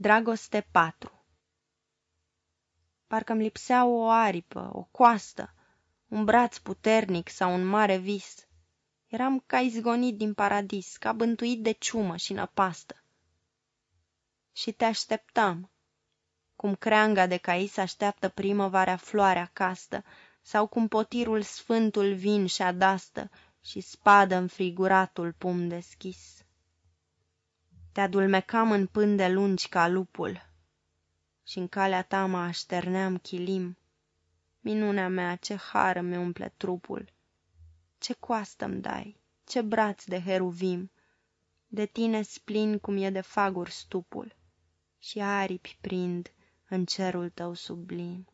Dragoste 4 Parcă-mi lipsea o aripă, o coastă, un braț puternic sau un mare vis. Eram ca izgonit din paradis, ca bântuit de ciumă și năpastă. Și te așteptam, cum creanga de cais așteaptă primăvarea floarea castă, sau cum potirul sfântul vin și adastă și spadă înfriguratul pum deschis. Te adulmecam în pânde lungi ca lupul. Și în calea ta mă așterneam chilim. Minunea mea, ce har îmi umple trupul, ce coastă îmi dai, ce braț de heruvim, de tine splin cum e de fagur stupul. Și aripi prind în cerul tău sublim.